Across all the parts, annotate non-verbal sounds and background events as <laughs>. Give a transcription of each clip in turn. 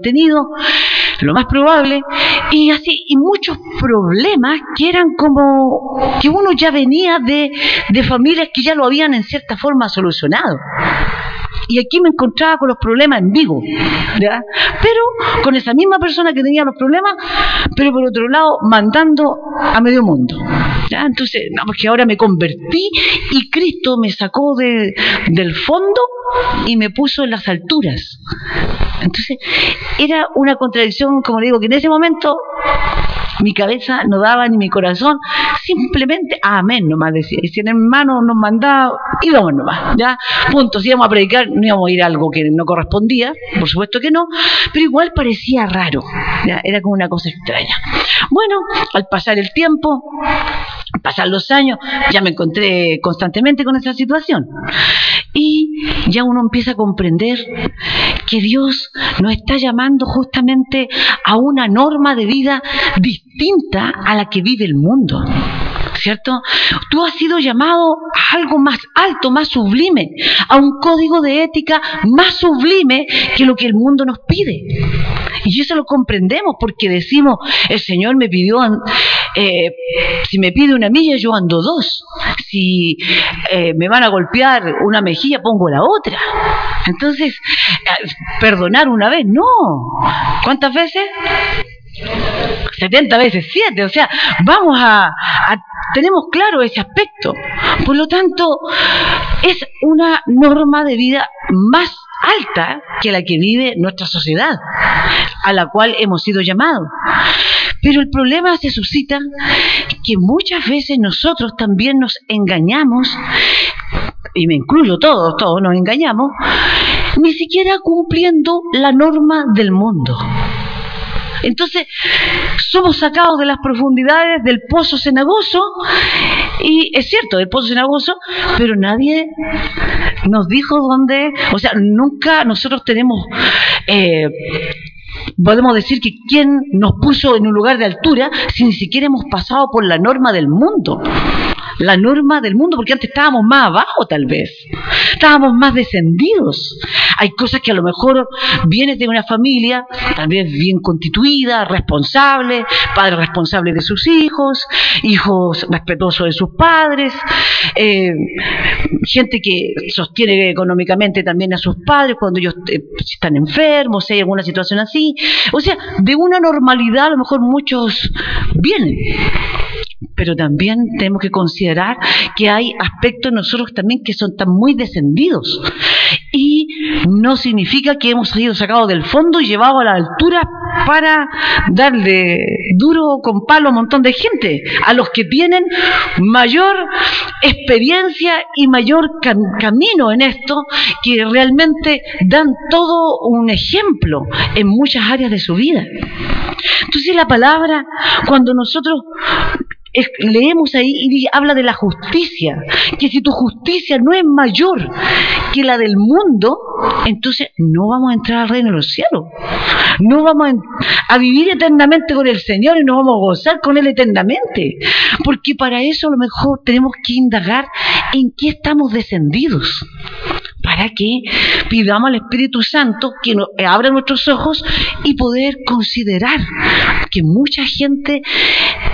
tenido, lo más probable, y así, y muchos problemas que eran como que uno ya venía de, de familias que ya lo habían en cierta forma solucionado y aquí me encontraba con los problemas en vivo, ¿ya? Pero con esa misma persona que tenía los problemas, pero por otro lado mandando a medio mundo. ¿ya? Entonces, no, porque ahora me convertí y Cristo me sacó de, del fondo y me puso en las alturas. Entonces, era una contradicción, como digo, que en ese momento mi cabeza no daba ni mi corazón, simplemente amén nomás decía. Y si el hermano nos mandaba, íbamos nomás, ya, punto. Si íbamos a predicar, no íbamos a ir algo que no correspondía, por supuesto que no, pero igual parecía raro, era como una cosa extraña. Bueno, al pasar el tiempo, pasar los años, ya me encontré constantemente con esa situación. Y ya uno empieza a comprender que Dios nos está llamando justamente a una norma de vida distinta a la que vive el mundo. ¿Cierto? Tú has sido llamado a algo más alto, más sublime, a un código de ética más sublime que lo que el mundo nos pide. Y eso lo comprendemos porque decimos, el Señor me pidió, eh, si me pide una milla, yo ando dos. Si eh, me van a golpear una mejilla, pongo la otra. Entonces, eh, perdonar una vez, no. ¿Cuántas veces? 70 veces 7, o sea, vamos a, a, tenemos claro ese aspecto. Por lo tanto, es una norma de vida más alta que la que vive nuestra sociedad, a la cual hemos sido llamados. Pero el problema se suscita que muchas veces nosotros también nos engañamos, y me incluyo todos, todos nos engañamos, ni siquiera cumpliendo la norma del mundo. Entonces, somos sacados de las profundidades del pozo cenagoso, y es cierto, del pozo cenagoso, pero nadie nos dijo dónde, o sea, nunca nosotros tenemos... Eh, podemos decir que quién nos puso en un lugar de altura si ni siquiera hemos pasado por la norma del mundo la norma del mundo, porque antes estábamos más abajo tal vez, estábamos más descendidos. Hay cosas que a lo mejor vienes de una familia, tal vez bien constituida, responsable, padre responsable de sus hijos, hijos respetuosos de sus padres, eh, gente que sostiene económicamente también a sus padres cuando ellos eh, están enfermos, si hay alguna situación así. O sea, de una normalidad a lo mejor muchos vienen pero también tenemos que considerar que hay aspectos nosotros también que son tan muy descendidos y no significa que hemos sido sacados del fondo y llevados a la altura para darle duro con palo a un montón de gente, a los que tienen mayor experiencia y mayor camino en esto, que realmente dan todo un ejemplo en muchas áreas de su vida. Entonces la palabra, cuando nosotros leemos ahí y habla de la justicia, que si tu justicia no es mayor que la del mundo, entonces no vamos a entrar al reino de los cielos. No vamos a, a vivir eternamente con el Señor y no vamos a gozar con Él eternamente. Porque para eso a lo mejor tenemos que indagar en qué estamos descendidos para que pidamos al Espíritu Santo que nos abra nuestros ojos y poder considerar que mucha gente,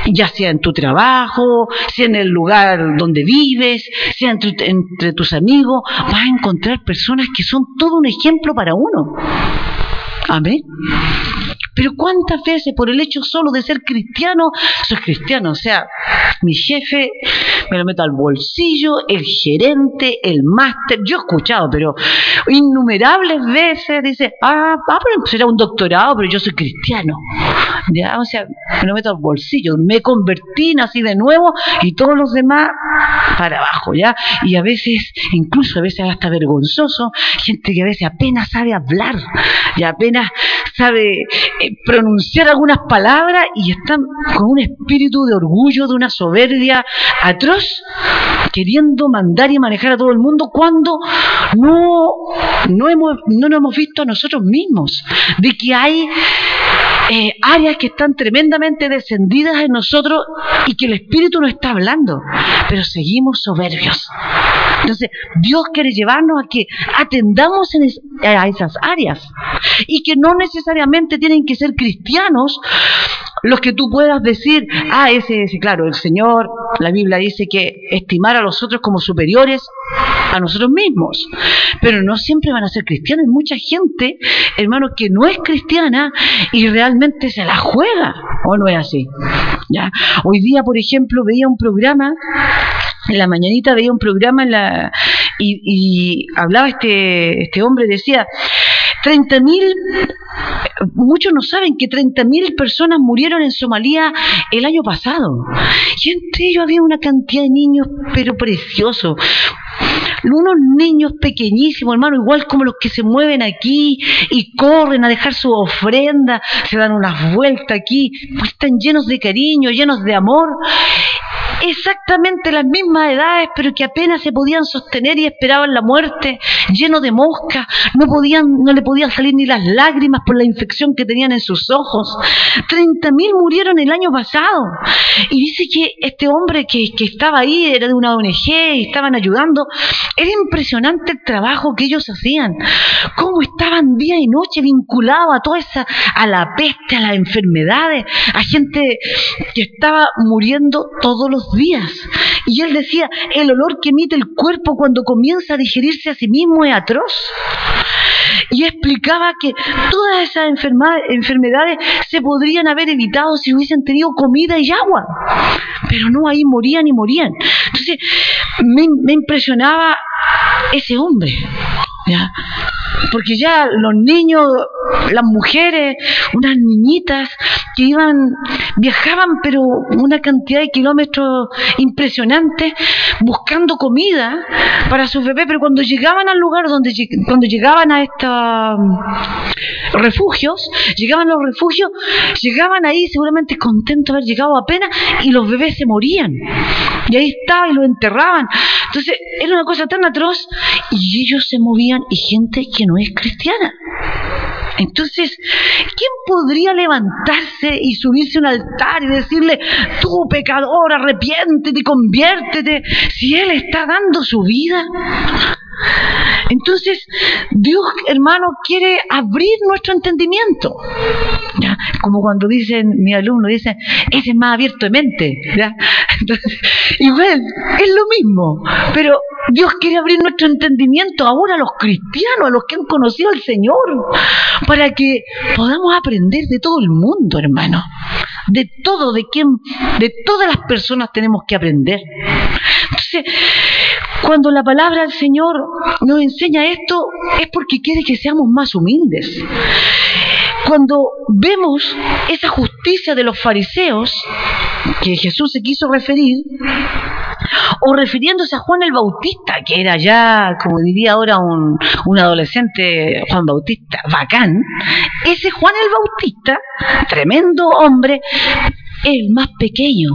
ya sea en tu trabajo, sea en el lugar donde vives, sea entre, entre tus amigos, vas a encontrar personas que son todo un ejemplo para uno. Amén. Pero cuántas veces por el hecho solo de ser cristiano, soy cristiano, o sea, mi jefe me lo meto al bolsillo, el gerente, el máster, yo he escuchado, pero innumerables veces dice, ah, ah pero será un doctorado, pero yo soy cristiano. Ya, o sea, me lo meto al bolsillo, me convertí, nací de nuevo y todos los demás para abajo, ¿ya? Y a veces, incluso a veces hasta vergonzoso, gente que a veces apenas sabe hablar y apenas sabe eh, pronunciar algunas palabras y están con un espíritu de orgullo, de una soberbia atroz, queriendo mandar y manejar a todo el mundo cuando no, no, hemos, no nos hemos visto a nosotros mismos, de que hay eh, áreas que están tremendamente descendidas en nosotros y que el Espíritu nos está hablando, pero seguimos soberbios. Entonces, Dios quiere llevarnos a que atendamos a esas áreas y que no necesariamente tienen que ser cristianos los que tú puedas decir, ah, ese, ese, claro, el Señor, la Biblia dice que estimar a los otros como superiores a nosotros mismos, pero no siempre van a ser cristianos, hay mucha gente, hermano, que no es cristiana y realmente se la juega, o no es así. ¿Ya? Hoy día, por ejemplo, veía un programa en la mañanita veía un programa en la, y, y hablaba este, este hombre, decía, 30.000, muchos no saben que 30.000 personas murieron en Somalia el año pasado. Y entre ellos había una cantidad de niños, pero preciosos. Unos niños pequeñísimos, hermano, igual como los que se mueven aquí y corren a dejar su ofrenda, se dan unas vueltas aquí, están llenos de cariño, llenos de amor exactamente las mismas edades, pero que apenas se podían sostener y esperaban la muerte, lleno de moscas, no podían, no le podían salir ni las lágrimas por la infección que tenían en sus ojos. 30.000 murieron el año pasado. Y dice que este hombre que, estaba ahí era de una ONG y estaban ayudando. Era impresionante el trabajo que ellos hacían. Cómo estaban día y noche vinculados a toda esa, a la peste, a las enfermedades, a gente que estaba muriendo todos los días. Y él decía, el olor que emite el cuerpo cuando comienza a digerirse a sí mismo es atroz. Y explicaba que todas esas enfermedades se podrían haber evitado si hubiesen tenido comida y agua. Pero no, ahí morían y morían. Entonces, me, me impresionaba ese hombre. ¿ya? Porque ya los niños, las mujeres, unas niñitas que iban, viajaban pero una cantidad de kilómetros impresionantes buscando comida para sus bebés, pero cuando llegaban al lugar donde cuando llegaban a estos mm, refugios, llegaban a los refugios, llegaban ahí seguramente contentos de haber llegado apenas y los bebés se morían. Y ahí estaba y lo enterraban. Entonces, era una cosa tan atroz y ellos se movían y gente que no es cristiana. Entonces, ¿quién podría levantarse y subirse a un altar y decirle, tú pecador, arrepiéntete conviértete, si Él está dando su vida? Entonces, Dios, hermano, quiere abrir nuestro entendimiento. Como cuando dicen, mi alumno dice, ese es más abierto de mente. <laughs> igual, es lo mismo, pero Dios quiere abrir nuestro entendimiento ahora a los cristianos, a los que han conocido al Señor, para que podamos aprender de todo el mundo, hermano. De todo, de quién, de todas las personas tenemos que aprender. Entonces, <laughs> cuando la palabra del Señor nos enseña esto, es porque quiere que seamos más humildes. Cuando vemos esa justicia de los fariseos, que Jesús se quiso referir, o refiriéndose a Juan el Bautista, que era ya, como diría ahora un, un adolescente Juan Bautista, bacán, ese Juan el Bautista, tremendo hombre, el más pequeño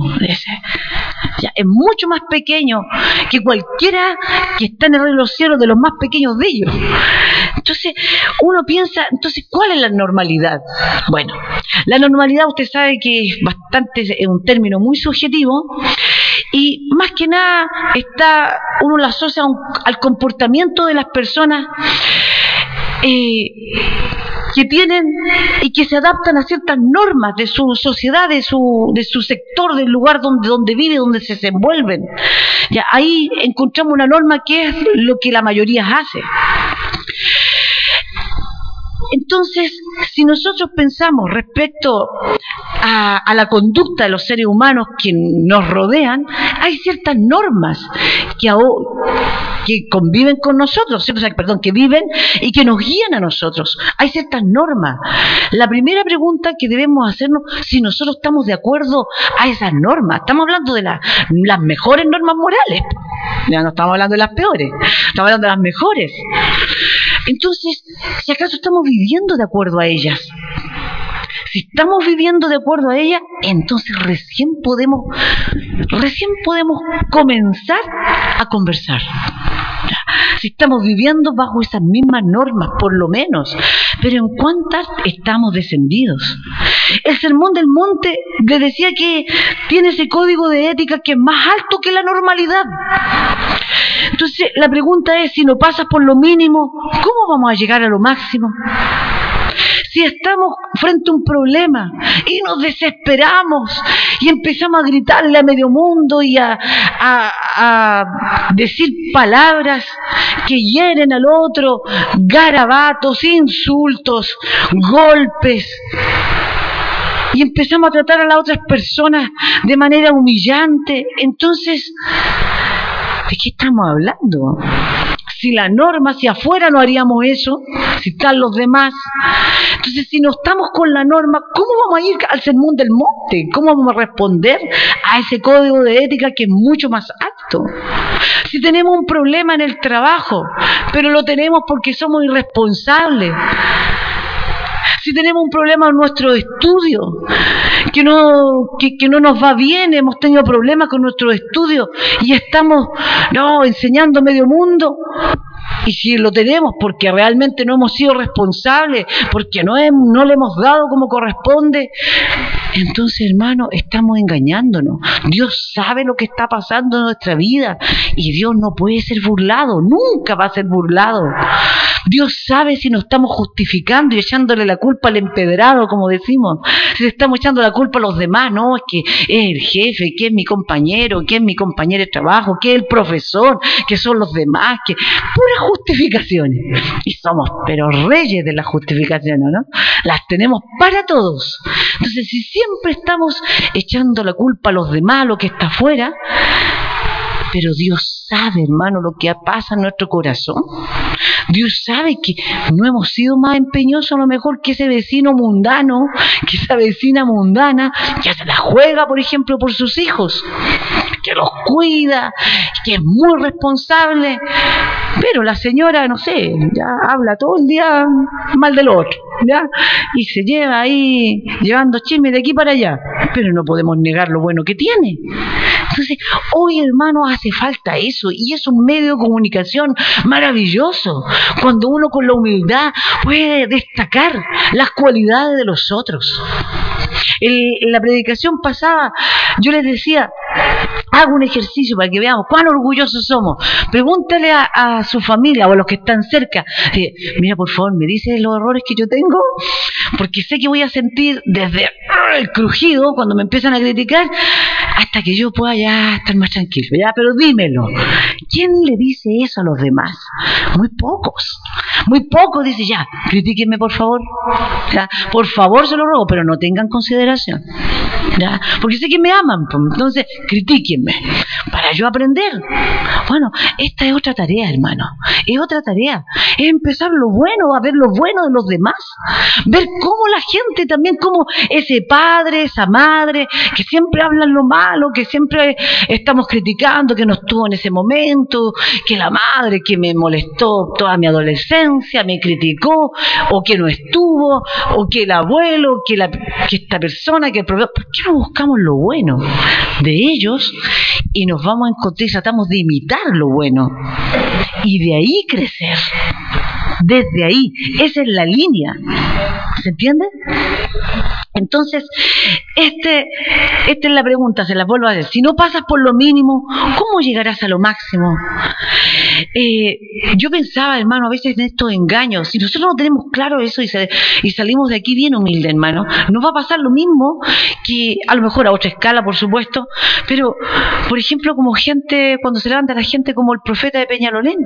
es mucho más pequeño que cualquiera que está en el reino de los cielos de los más pequeños de ellos. Entonces, uno piensa, entonces, ¿cuál es la normalidad? Bueno, la normalidad usted sabe que es bastante, es un término muy subjetivo y más que nada está, uno la asocia al comportamiento de las personas eh, que tienen y que se adaptan a ciertas normas de su sociedad, de su, de su sector, del lugar donde, donde vive, donde se desenvuelven. Ahí encontramos una norma que es lo que la mayoría hace. Entonces, si nosotros pensamos respecto a, la conducta de los seres humanos que nos rodean, hay ciertas normas que, conviven con nosotros, perdón, que viven y que nos guían a nosotros. Hay ciertas normas. La primera pregunta que debemos hacernos si nosotros estamos de acuerdo a esas normas. Estamos hablando de las mejores normas morales. Ya no estamos hablando de las peores, estamos hablando de las mejores. Entonces, si acaso estamos viviendo de acuerdo a ellas, si estamos viviendo de acuerdo a ellas, entonces recién podemos, recién podemos comenzar a conversar. Si estamos viviendo bajo esas mismas normas, por lo menos, pero en cuántas estamos descendidos. El sermón del monte le decía que tiene ese código de ética que es más alto que la normalidad. Entonces, la pregunta es, si no pasas por lo mínimo, ¿cómo vamos a llegar a lo máximo? Si estamos frente a un problema y nos desesperamos y empezamos a gritarle a medio mundo y a, decir palabras que hieren al otro, garabatos, insultos, golpes, y empezamos a tratar a las otras personas de manera humillante, entonces, ¿de qué estamos hablando? Si la norma, si afuera no haríamos eso, si están los demás. Entonces, si no estamos con la norma, ¿cómo vamos a ir al sermón del monte? ¿Cómo vamos a responder a ese código de ética que es mucho más alto? Si tenemos un problema en el trabajo, pero lo tenemos porque somos irresponsables si tenemos un problema en nuestro estudio, que no, que, no nos va bien, hemos tenido problemas con nuestro estudio y estamos no, enseñando medio mundo, y si lo tenemos porque realmente no hemos sido responsables, porque no, no le hemos dado como corresponde, entonces hermano, estamos engañándonos. Dios sabe lo que está pasando en nuestra vida y Dios no puede ser burlado, nunca va a ser burlado. Dios sabe si nos estamos justificando y echándole la culpa al empedrado, como decimos. Si le estamos echando la culpa a los demás, no, es que es el jefe, que es mi compañero, que es mi compañero de trabajo, que es el profesor, que son los demás, que justificaciones. Y somos pero reyes de las justificaciones, ¿no? Las tenemos para todos. Entonces, si siempre estamos echando la culpa a los demás, a lo que está afuera, pero Dios sabe, hermano, lo que pasa en nuestro corazón. Dios sabe que no hemos sido más empeñosos a lo mejor que ese vecino mundano, que esa vecina mundana, que se la juega, por ejemplo, por sus hijos, que los cuida, que es muy responsable. Pero la señora, no sé, ya habla todo el día mal del otro, ¿ya? Y se lleva ahí llevando chisme de aquí para allá. Pero no podemos negar lo bueno que tiene. Entonces, hoy hermano hace falta eso y es un medio de comunicación maravilloso cuando uno con la humildad puede destacar las cualidades de los otros. En la predicación pasada yo les decía, hago un ejercicio para que veamos cuán orgullosos somos. Pregúntale a, su familia o a los que están cerca, eh, mira por favor, me dice los errores que yo tengo, porque sé que voy a sentir desde el crujido cuando me empiezan a criticar hasta que yo pueda ya estar más tranquilo. Ya, pero dímelo. ¿Quién le dice eso a los demás? Muy pocos. Muy pocos dice ya, critíquenme por favor. Ya, por favor se lo ruego, pero no tengan consideración. ¿Ya? Porque sé que me aman, pues, entonces para yo aprender. Bueno, esta es otra tarea, hermano. Es otra tarea. Es empezar lo bueno, a ver lo bueno de los demás. Ver cómo la gente también, como ese padre, esa madre, que siempre hablan lo malo, que siempre estamos criticando, que no estuvo en ese momento, que la madre que me molestó toda mi adolescencia, me criticó, o que no estuvo, o que el abuelo, que, la, que esta persona, que el ¿Por qué no buscamos lo bueno de ellos y nos vamos a encontrar y tratamos de imitar lo bueno? Y de ahí crecer. Desde ahí. Esa es la línea. ¿Se entiende? Entonces, este, esta es la pregunta, se la vuelvo a decir. Si no pasas por lo mínimo, ¿cómo llegarás a lo máximo? Eh, yo pensaba, hermano, a veces en estos engaños, si nosotros no tenemos claro eso y, salimos de aquí bien humildes, hermano, nos va a pasar lo mismo que a lo mejor a otra escala, por supuesto, pero, por ejemplo, como gente, cuando se levanta la gente como el profeta de Peñalolén,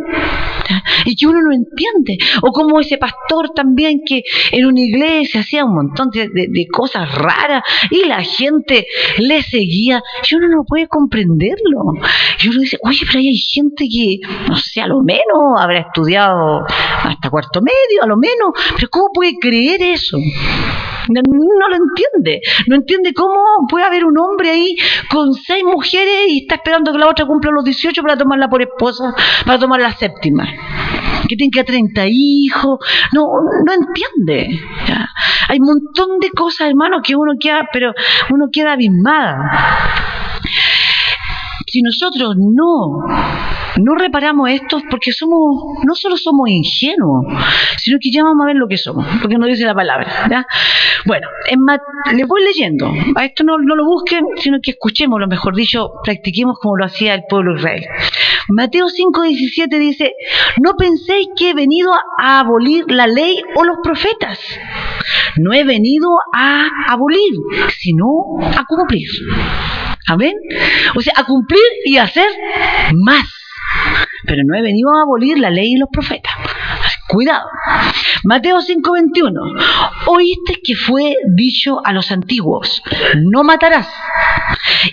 y que uno no entiende, o como ese pastor también que en una iglesia hacía un montón de, de cosas raras y la gente le seguía, y uno no puede comprenderlo. Y uno dice, oye, pero ahí hay gente que, no sé, a lo menos habrá estudiado hasta cuarto medio, a lo menos, pero ¿cómo puede creer eso? No, lo entiende, no entiende cómo puede haber un hombre ahí con seis mujeres y está esperando que la otra cumpla los 18 para tomarla por esposa, para tomar la séptima que tiene que 30 hijos, no, no entiende. Hay un montón de cosas, hermano, que uno queda, pero uno queda abismada. Si nosotros no no reparamos esto porque somos, no solo somos ingenuos, sino que ya vamos a ver lo que somos, porque nos dice la palabra. ¿ya? Bueno, en le voy leyendo, a esto no, no lo busquen, sino que escuchemos, lo mejor dicho, practiquemos como lo hacía el pueblo Israel. Mateo 5:17 dice, no penséis que he venido a abolir la ley o los profetas. No he venido a abolir, sino a cumplir. Amén. O sea, a cumplir y hacer más. Pero no he venido a abolir la ley y los profetas. Cuidado. Mateo 5:21. Oíste que fue dicho a los antiguos, no matarás.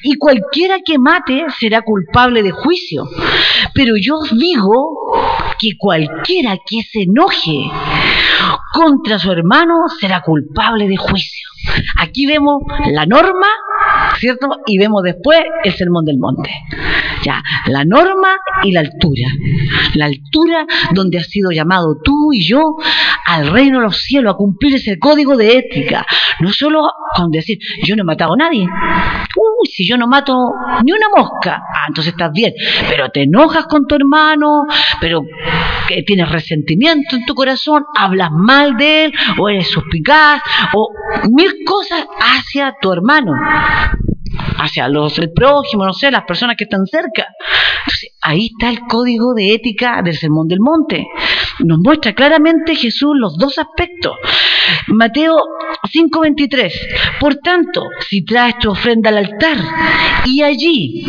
Y cualquiera que mate será culpable de juicio. Pero yo os digo que cualquiera que se enoje contra su hermano será culpable de juicio. Aquí vemos la norma, ¿cierto? Y vemos después el sermón del monte. Ya, la norma y la altura. La altura donde has sido llamado tú y yo al reino de los cielos, a cumplir ese código de ética. No solo con decir, yo no he matado a nadie. Uy, si yo no mato ni una mosca, ah, entonces estás bien. Pero te enojas con tu hermano, pero que tienes resentimiento en tu corazón, hablas mal de él, o eres suspicaz, o mil cosas hacia tu hermano hacia los el prójimo, no sé, las personas que están cerca. ahí está el código de ética del Sermón del Monte. Nos muestra claramente Jesús los dos aspectos. Mateo 5:23. Por tanto, si traes tu ofrenda al altar y allí,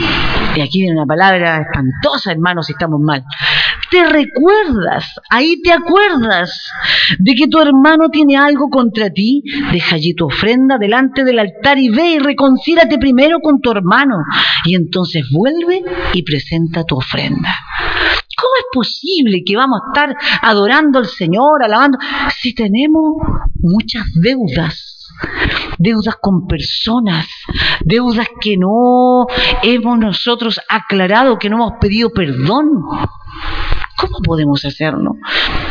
y aquí viene una palabra espantosa, hermanos, si estamos mal, te recuerdas, ahí te acuerdas de que tu hermano tiene algo contra ti, deja allí tu ofrenda delante del altar y ve y reconcílate primero con tu hermano y entonces vuelve y presenta tu ofrenda. ¿Cómo es posible que vamos a estar adorando al Señor, alabando, si tenemos muchas deudas? deudas con personas, deudas que no hemos nosotros aclarado, que no hemos pedido perdón. ¿Cómo podemos hacerlo?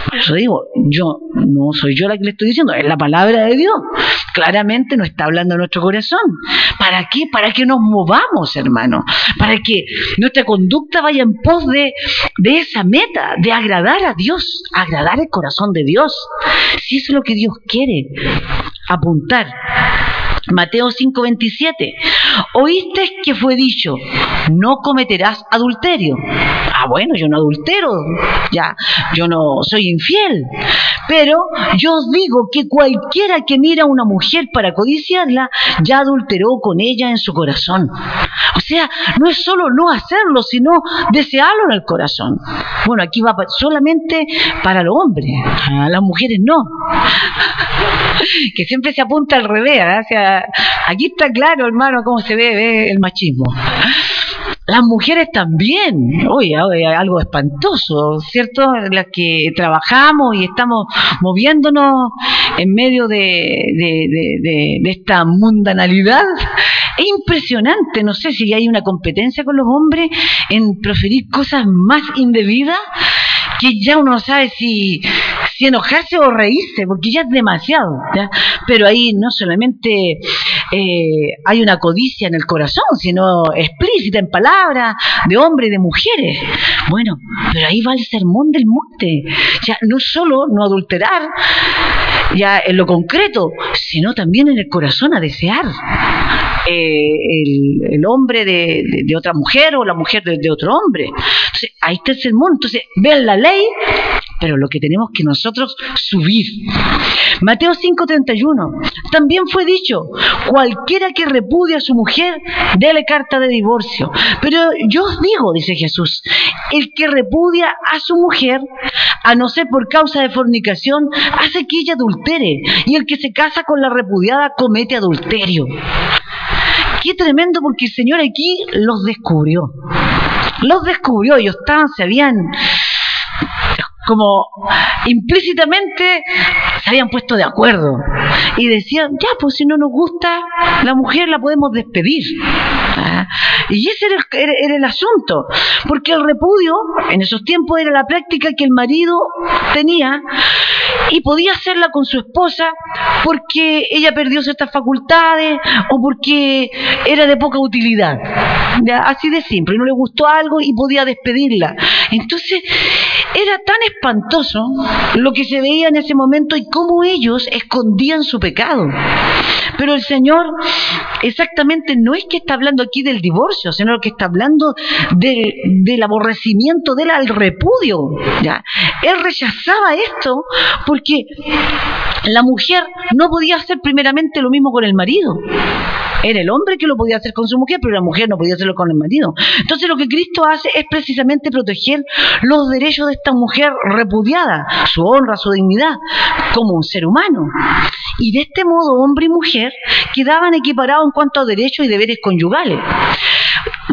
Por eso digo, yo no soy yo la que le estoy diciendo, es la palabra de Dios. Claramente no está hablando nuestro corazón. ¿Para qué? Para que nos movamos, hermano. Para que nuestra conducta vaya en pos de, de esa meta, de agradar a Dios, agradar el corazón de Dios. Si eso es lo que Dios quiere, apuntar. Mateo 5:27. Oíste que fue dicho, no cometerás adulterio. Ah, bueno, yo no adultero, ya, yo no soy infiel. Pero yo os digo que cualquiera que mira a una mujer para codiciarla, ya adulteró con ella en su corazón. O sea, no es solo no hacerlo, sino desearlo en el corazón. Bueno, aquí va solamente para los hombres, las mujeres no. <laughs> que siempre se apunta al revés. ¿eh? aquí está claro, hermano, cómo se ve, el machismo. Las mujeres también, oye, algo espantoso, ¿cierto? Las que trabajamos y estamos moviéndonos en medio de, de, de esta mundanalidad. Es impresionante, no sé si hay una competencia con los hombres en proferir cosas más indebidas que ya uno no sabe si, si enojarse o reírse, porque ya es demasiado. Pero ahí no solamente eh, hay una codicia en el corazón, sino explícita en palabras de hombres y de mujeres. Bueno, pero ahí va el sermón del monte. Ya no solo no adulterar, ya en lo concreto, sino también en el corazón a desear. Eh, el, hombre de, otra mujer o la mujer de, otro hombre. Entonces, ahí está el sermón. Entonces, vean la ley, pero lo que tenemos que nosotros subir. Mateo 5:31. También fue dicho, cualquiera que repudie a su mujer, déle carta de divorcio. Pero yo os digo, dice Jesús, el que repudia a su mujer, a no ser por causa de fornicación, hace que ella adultere. Y el que se casa con la repudiada comete adulterio. Qué tremendo porque el Señor aquí los descubrió. Los descubrió, ellos estaban, se habían como implícitamente se habían puesto de acuerdo y decían, ya, pues si no nos gusta la mujer la podemos despedir. Ah, y ese era, era, el asunto, porque el repudio en esos tiempos era la práctica que el marido tenía y podía hacerla con su esposa porque ella perdió ciertas facultades o porque era de poca utilidad. Así de simple, no le gustó algo y podía despedirla. Entonces, era tan espantoso lo que se veía en ese momento y cómo ellos escondían su pecado. Pero el Señor exactamente no es que está hablando aquí del divorcio, sino que está hablando del, aborrecimiento de él al repudio. Él rechazaba esto porque la mujer no podía hacer primeramente lo mismo con el marido. Era el hombre que lo podía hacer con su mujer, pero la mujer no podía hacerlo con el marido. Entonces lo que Cristo hace es precisamente proteger los derechos de esta mujer repudiada, su honra, su dignidad, como un ser humano. Y de este modo hombre y mujer quedaban equiparados en cuanto a derechos y deberes conyugales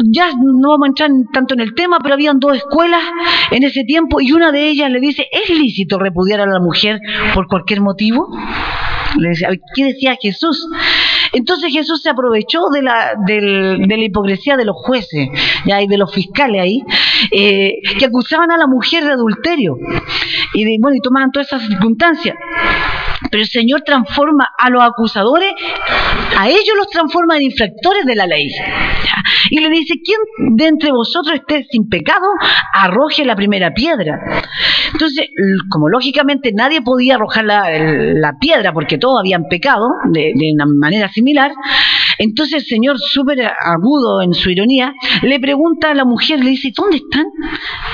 ya no vamos a entrar tanto en el tema, pero habían dos escuelas en ese tiempo y una de ellas le dice, ¿es lícito repudiar a la mujer por cualquier motivo? Le decía, ¿Qué decía Jesús? Entonces Jesús se aprovechó de la, de la hipocresía de los jueces ¿ya? y de los fiscales ahí, eh, que acusaban a la mujer de adulterio. Y, de, bueno, y tomaban todas esas circunstancias. Pero el Señor transforma a los acusadores, a ellos los transforma en infractores de la ley. Y le dice, ¿quién de entre vosotros esté sin pecado, arroje la primera piedra? Entonces, como lógicamente nadie podía arrojar la, piedra porque todos habían pecado de, de una manera similar, similar, entonces el Señor, súper agudo en su ironía, le pregunta a la mujer, le dice, ¿dónde están?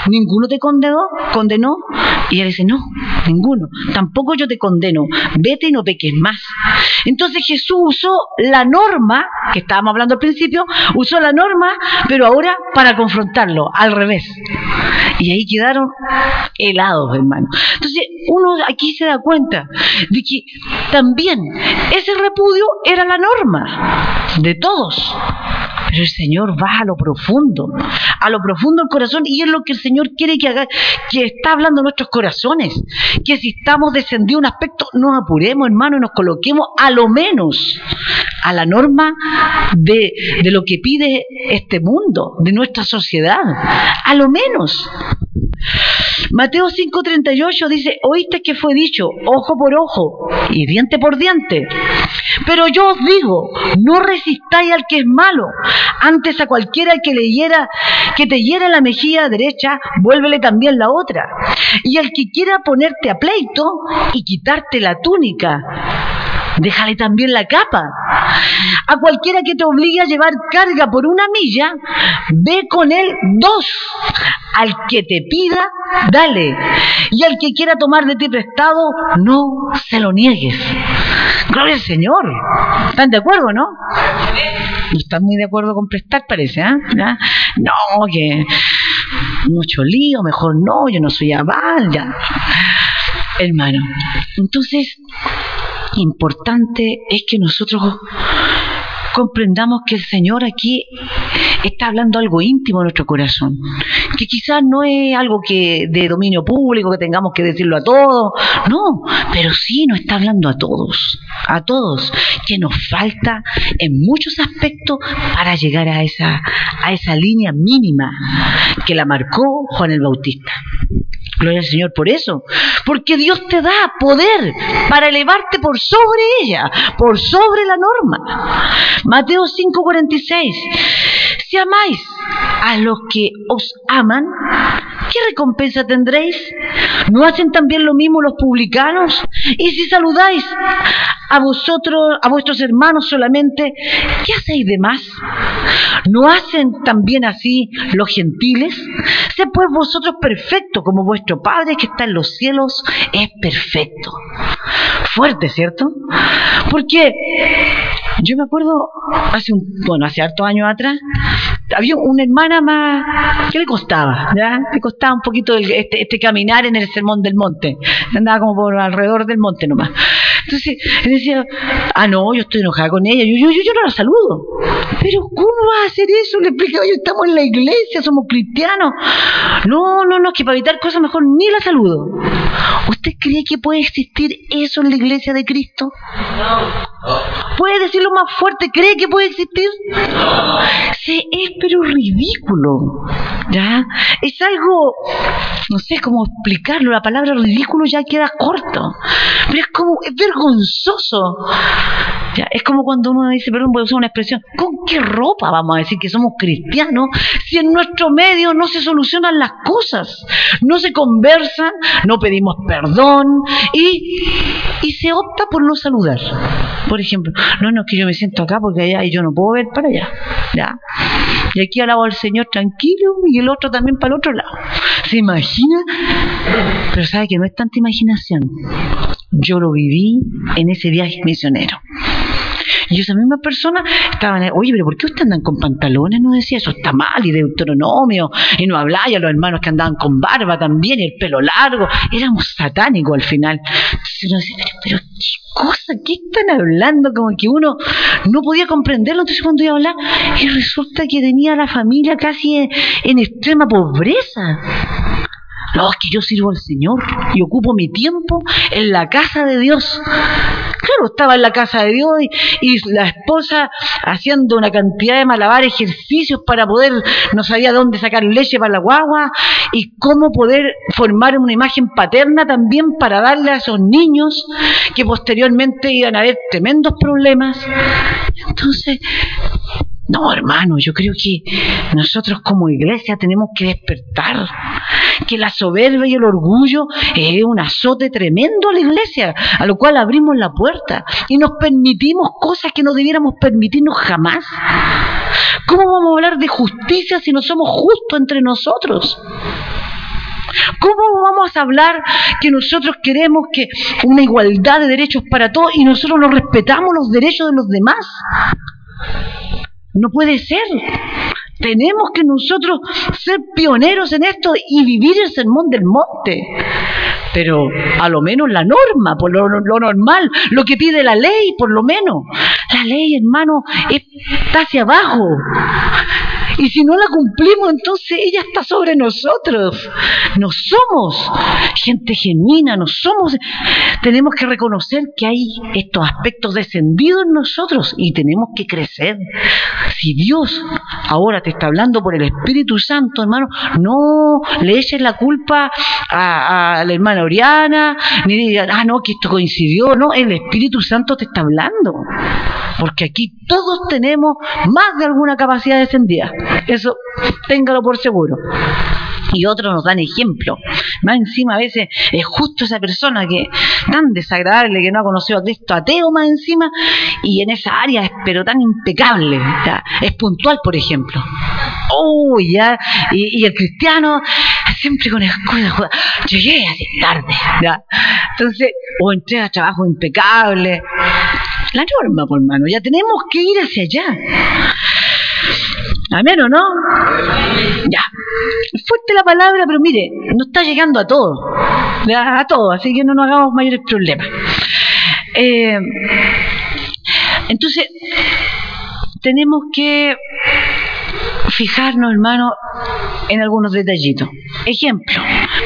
¿Ninguno te condenó? ¿Condenó? Y ella dice, no, ninguno. Tampoco yo te condeno. Vete y no peques más. Entonces Jesús usó la norma, que estábamos hablando al principio, usó la norma, pero ahora para confrontarlo, al revés. Y ahí quedaron helados, hermano. Entonces uno aquí se da cuenta de que también ese repudio era la norma de todos. Pero el Señor va a lo profundo, a lo profundo del corazón, y es lo que el Señor quiere que haga, que está hablando en nuestros corazones. Que si estamos descendidos un aspecto, nos apuremos, hermano, y nos coloquemos a lo menos a la norma de, de lo que pide este mundo, de nuestra sociedad. A lo menos. Mateo 5:38 dice, oíste que fue dicho, ojo por ojo y diente por diente. Pero yo os digo, no resistáis al que es malo, antes a cualquiera que le hiera, que te hiera la mejilla derecha, vuélvele también la otra. Y al que quiera ponerte a pleito y quitarte la túnica, déjale también la capa. A cualquiera que te obligue a llevar carga por una milla, ve con él dos. Al que te pida, dale. Y al que quiera tomar de ti prestado, no se lo niegues. Gloria al Señor. ¿Están de acuerdo, no? No están muy de acuerdo con prestar, parece, ¿ah? No, que mucho lío, mejor no, yo no soy aval, ya. Hermano, entonces importante es que nosotros comprendamos que el Señor aquí está hablando algo íntimo en nuestro corazón, que quizás no es algo que de dominio público, que tengamos que decirlo a todos, no, pero sí nos está hablando a todos, a todos, que nos falta en muchos aspectos para llegar a esa, a esa línea mínima que la marcó Juan el Bautista. Gloria al Señor por eso. Porque Dios te da poder para elevarte por sobre ella, por sobre la norma. Mateo 5:46. Si amáis a los que os aman, ¿qué recompensa tendréis? ¿No hacen también lo mismo los publicanos? Y si saludáis a vosotros, a vuestros hermanos solamente, ¿qué hacéis de más? ¿No hacen también así los gentiles? Sé pues vosotros perfectos, como vuestro Padre que está en los cielos es perfecto. Fuerte, ¿cierto? Porque yo me acuerdo hace un, bueno, hace hartos años atrás, había una hermana más que le costaba, ¿ya? Le costaba un poquito este, este, caminar en el sermón del monte. Andaba como por alrededor del monte nomás. Entonces, él decía, ah, no, yo estoy enojada con ella, yo, yo, yo, no la saludo. Pero, ¿cómo vas a hacer eso? Le explicaba, yo estamos en la iglesia, somos cristianos. No, no, no, que para evitar cosas mejor ni la saludo. ¿Usted cree que puede existir eso en la iglesia de Cristo? ¿Puede decirlo más fuerte? ¿Cree que puede existir? Sí, es pero ridículo. ¿Ya? Es algo, no sé cómo explicarlo, la palabra ridículo ya queda corto. Pero es como, es vergonzoso Es como cuando uno dice, perdón, voy a usar una expresión, ¿con qué ropa vamos a decir que somos cristianos si en nuestro medio no se solucionan las cosas? No se conversan, no pedimos perdón y, y se opta por no saludar. Por ejemplo, no, no, es que yo me siento acá porque allá y yo no puedo ver para allá. ¿ya? Y aquí alabo al Señor tranquilo y el otro también para el otro lado. ¿Se imagina? Pero sabe que no es tanta imaginación. Yo lo viví en ese viaje misionero. Y esa misma persona estaban, oye, pero ¿por qué ustedes andan con pantalones? No decía, eso está mal, y Deuteronomio, y no hablaba, y a los hermanos que andaban con barba también, y el pelo largo, éramos satánicos al final. Entonces uno decía, pero, ¿qué cosa? ¿Qué están hablando? Como que uno no podía comprenderlo, entonces cuando iba a hablar, y resulta que tenía la familia casi en extrema pobreza. No, es que yo sirvo al Señor y ocupo mi tiempo en la casa de Dios. Claro, estaba en la casa de Dios y, la esposa haciendo una cantidad de malabar ejercicios para poder, no sabía dónde sacar leche para la guagua y cómo poder formar una imagen paterna también para darle a esos niños que posteriormente iban a haber tremendos problemas. Entonces, no, hermano, yo creo que nosotros como iglesia tenemos que despertar, que la soberbia y el orgullo es un azote tremendo a la iglesia, a lo cual abrimos la puerta y nos permitimos cosas que no debiéramos permitirnos jamás. ¿Cómo vamos a hablar de justicia si no somos justos entre nosotros? ¿Cómo vamos a hablar que nosotros queremos que una igualdad de derechos para todos y nosotros no respetamos los derechos de los demás? No puede ser. Tenemos que nosotros ser pioneros en esto y vivir el sermón del monte. Pero a lo menos la norma, por lo, normal, lo que pide la ley, por lo menos. La ley, hermano, está hacia abajo. Y si no la cumplimos, entonces ella está sobre nosotros. No somos gente genuina, no somos... Tenemos que reconocer que hay estos aspectos descendidos en nosotros y tenemos que crecer. Si Dios ahora te está hablando por el Espíritu Santo, hermano, no le eches la culpa a, la hermana Oriana, ni digas, ah, no, que esto coincidió. No, el Espíritu Santo te está hablando. Porque aquí todos tenemos más de alguna capacidad descendida. Eso téngalo por seguro. Y otros nos dan ejemplo. Más encima a veces es justo esa persona que tan desagradable que no ha conocido a Cristo ateo más encima y en esa área es pero tan impecable. Es puntual, por ejemplo. Oh, ya. Y, el cristiano siempre con escuela, llegué así tarde. ¿ya? Entonces, o entrega trabajo impecable. La norma, por mano, ya tenemos que ir hacia allá. Amén o no? Ya. Fuerte la palabra, pero mire, no está llegando a todo. A todo, así que no nos hagamos mayores problemas. Eh, entonces, tenemos que fijarnos, hermano, en algunos detallitos. Ejemplo,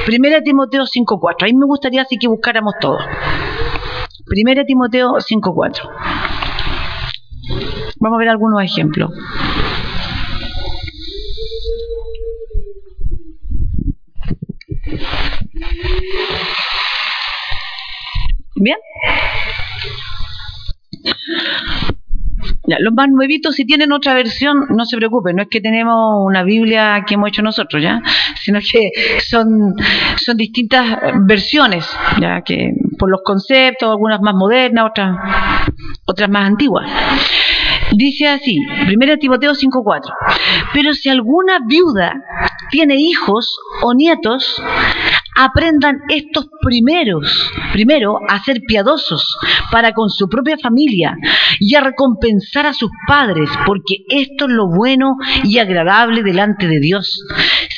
1 Timoteo 5.4. Ahí me gustaría así que buscáramos todo. 1 Timoteo 5.4. Vamos a ver algunos ejemplos. Bien. los más nuevitos, si tienen otra versión, no se preocupen, no es que tenemos una Biblia que hemos hecho nosotros, ¿ya? Sino que son, son distintas versiones, ¿ya? Que por los conceptos, algunas más modernas, otras, otras más antiguas. Dice así, 1 Timoteo 5.4, pero si alguna viuda tiene hijos o nietos, aprendan estos primeros, primero a ser piadosos para con su propia familia y a recompensar a sus padres, porque esto es lo bueno y agradable delante de Dios.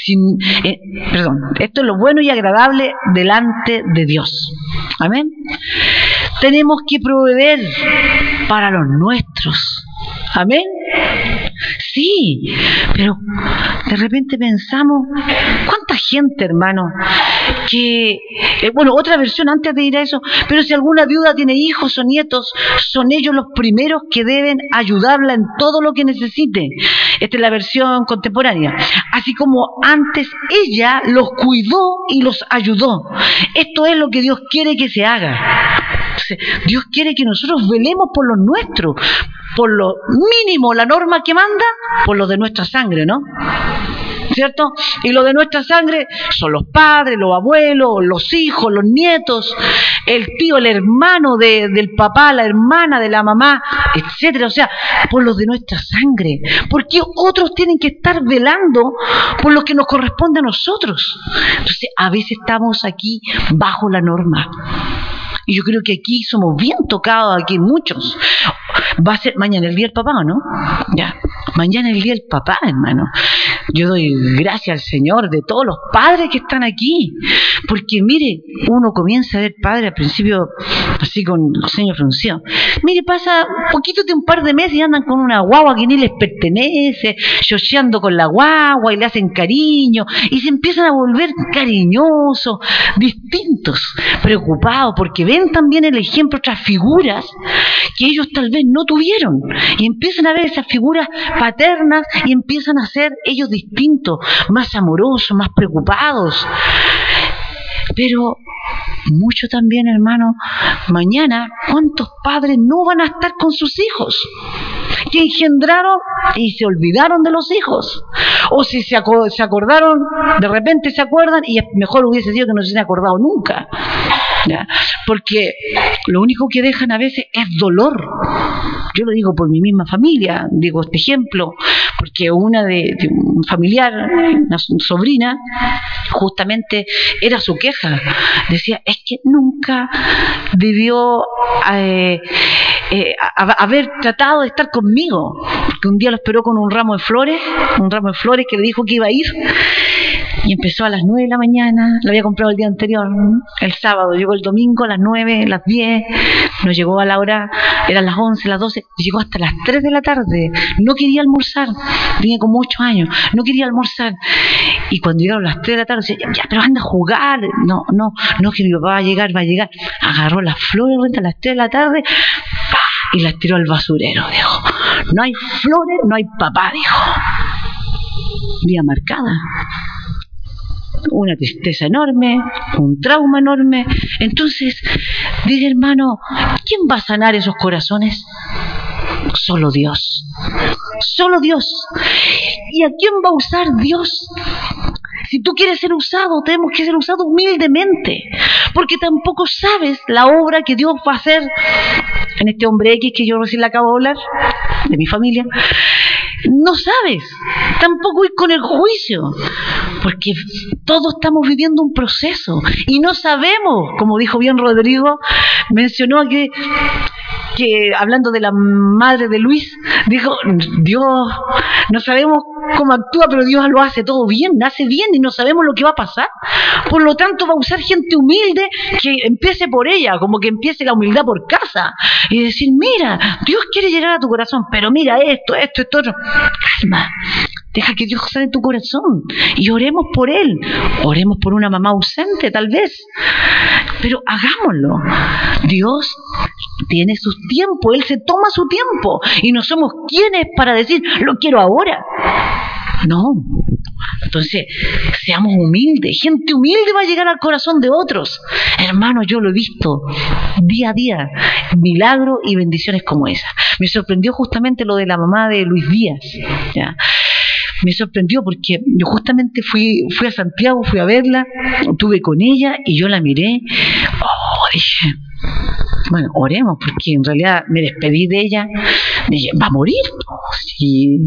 Sin, eh, perdón, esto es lo bueno y agradable delante de Dios. Amén. Tenemos que proveer para los nuestros. Amén. Sí, pero de repente pensamos, ¿cuánta gente, hermano? Que, eh, bueno, otra versión antes de ir a eso, pero si alguna viuda tiene hijos o nietos, son ellos los primeros que deben ayudarla en todo lo que necesite. Esta es la versión contemporánea. Así como antes ella los cuidó y los ayudó. Esto es lo que Dios quiere que se haga. Dios quiere que nosotros velemos por lo nuestro, por lo mínimo, la norma que manda, por lo de nuestra sangre, ¿no? ¿Cierto? Y lo de nuestra sangre son los padres, los abuelos, los hijos, los nietos, el tío, el hermano del papá, la hermana de la mamá, etcétera. O sea, por los de nuestra sangre. Porque otros tienen que estar velando por lo que nos corresponde a nosotros. Entonces, a veces estamos aquí bajo la norma. Y yo creo que aquí somos bien tocados, aquí muchos. Va a ser mañana el día del papá, ¿no? Ya. Mañana el día del papá, hermano. Yo doy gracias al Señor de todos los padres que están aquí. Porque mire, uno comienza a ver padre al principio así con el señor fruncido. Mire, pasa un poquito de un par de meses y andan con una guagua que ni les pertenece, chocheando con la guagua y le hacen cariño y se empiezan a volver cariñosos, distintos, preocupados porque ven también el ejemplo otras figuras que ellos tal vez no tuvieron y empiezan a ver esas figuras paternas y empiezan a ser ellos distintos, más amorosos, más preocupados. Pero mucho también, hermano, mañana, ¿cuántos padres no van a estar con sus hijos? Que engendraron y se olvidaron de los hijos. O si se, acordaron, de repente se acuerdan y mejor hubiese sido que no se hubieran acordado nunca. Porque lo único que dejan a veces es dolor. Yo lo digo por mi misma familia, digo este ejemplo, porque una de, un familiar, una sobrina, justamente era su queja. Decía, es que nunca debió eh, eh, haber tratado de estar conmigo. Porque un día lo esperó con un ramo de flores, un ramo de flores que le dijo que iba a ir y empezó a las 9 de la mañana, lo había comprado el día anterior, el sábado, llegó el domingo a las 9, las 10, nos llegó a la hora, eran las 11, las 12, llegó hasta las 3 de la tarde, no quería almorzar, tenía como 8 años, no quería almorzar. Y cuando llegaron las 3 de la tarde, decía, ya, pero anda a jugar, no, no, no, que mi papá va a llegar, va a llegar. Agarró las flores a las 3 de la tarde, y las tiró al basurero, dijo. No hay flores, no hay papá, dijo. Vía marcada una tristeza enorme, un trauma enorme. Entonces, dije hermano, ¿quién va a sanar esos corazones? Solo Dios. Solo Dios. ¿Y a quién va a usar Dios? Si tú quieres ser usado, tenemos que ser usados humildemente, porque tampoco sabes la obra que Dios va a hacer en este hombre X que yo recién le acabo de hablar, de mi familia no sabes, tampoco ir con el juicio, porque todos estamos viviendo un proceso y no sabemos, como dijo bien Rodrigo, mencionó que que hablando de la madre de Luis, dijo, Dios, no sabemos cómo actúa, pero Dios lo hace todo bien, hace bien y no sabemos lo que va a pasar. Por lo tanto, va a usar gente humilde que empiece por ella, como que empiece la humildad por casa y decir, mira, Dios quiere llegar a tu corazón, pero mira esto, esto, esto, otro. Calma, Deja que Dios sane tu corazón y oremos por él. Oremos por una mamá ausente, tal vez. Pero hagámoslo. Dios tiene su tiempo, Él se toma su tiempo y no somos quienes para decir, lo quiero ahora. No. Entonces, seamos humildes. Gente humilde va a llegar al corazón de otros. Hermano, yo lo he visto día a día. Milagros y bendiciones como esa. Me sorprendió justamente lo de la mamá de Luis Díaz. ¿ya? Me sorprendió porque yo justamente fui, fui a Santiago, fui a verla, estuve con ella y yo la miré, oh, dije, bueno, oremos, porque en realidad me despedí de ella, dije, va a morir, y